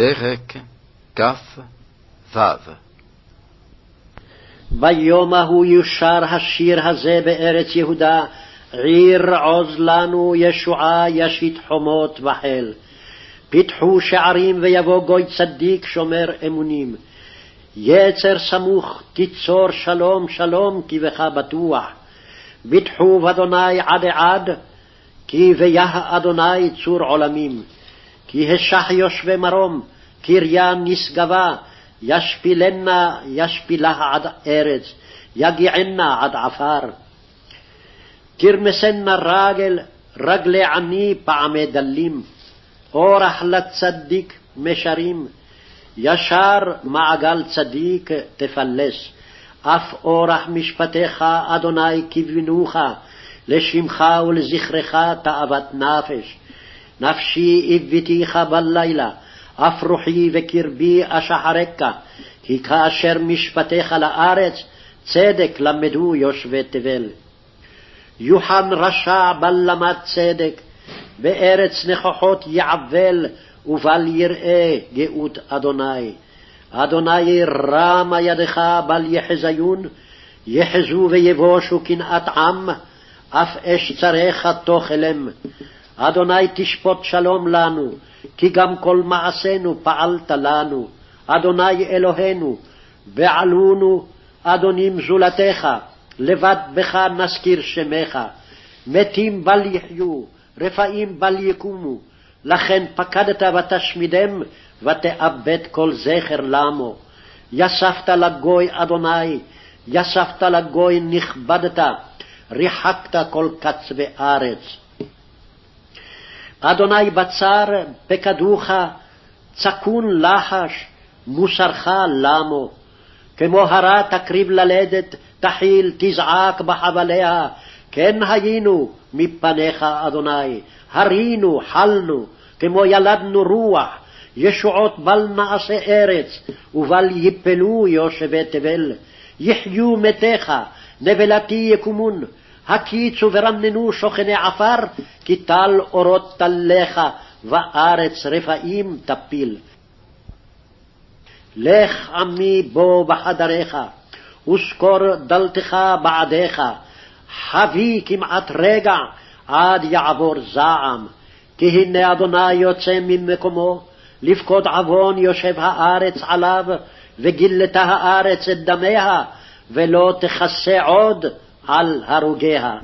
פרק כ"ו ביום ההוא יושר השיר הזה בארץ יהודה, עיר עוז לנו ישועה ישית חומות וחיל. פיתחו שערים ויבוא גוי צדיק שומר אמונים. יצר סמוך תיצור שלום שלום כי בך בטוח. ביטחו באדוני עד עד, כי ביה אדוני צור עולמים. כי השח יושבי מרום, קריה נשגבה, ישפילנה ישפילה עד ארץ, יגיענה עד עפר. תרמסנה רגל, רגלי עני פעמי דלים, אורח לצדיק משרים, ישר מעגל צדיק תפלס, אף אורח משפטיך, אדוני, כיוונוך, לשמך ולזכרך תאוות נפש. נפשי הביתיך בלילה, אף רוחי וקרבי אשחרק, כי כאשר משפטיך לארץ, צדק למדו יושבי תבל. יוחן רשע בל למד צדק, בארץ נכוחות יעבל, ובל יראה גאות אדוני. אדוני רמה ידך בל יחזיון, יחזו ויבושו קנאת עם, אף אש צריך תאכלם. אדוני תשפוט שלום לנו, כי גם כל מעשינו פעלת לנו. אדוני אלוהינו, בעלונו, אדונים זולתך, לבד בך נזכיר שמך. מתים בל יחיו, רפאים בל יקומו, לכן פקדת ותשמידם, ותאבד כל זכר למו. יספת לגוי אדוני, יספת לגוי נכבדת, ריחקת כל קצווי ארץ. אדוני בצר פקדוך, צקון לחש, מוסרך למו. כמו הרה תקריב ללדת, תחיל, תזעק בחבליה, כן היינו מפניך, אדוני, הרינו, חלנו, כמו ילדנו רוח, ישועות בל נעשה ארץ, ובל יפלו יושבי תבל. יחיו מתיך, נבלתי יקומון, הקיצו ורננו שוכני עפר, כי טל אורות טליך, וארץ רפאים תפיל. לך עמי בו בחדריך, ושכור דלתך בעדיך, חבי כמעט רגע, עד יעבור זעם. כי הנה אדוני יוצא ממקומו, לפקוד עוון יושב הארץ עליו, וגילתה הארץ את דמיה, ולא תכסה עוד על הרוגיה.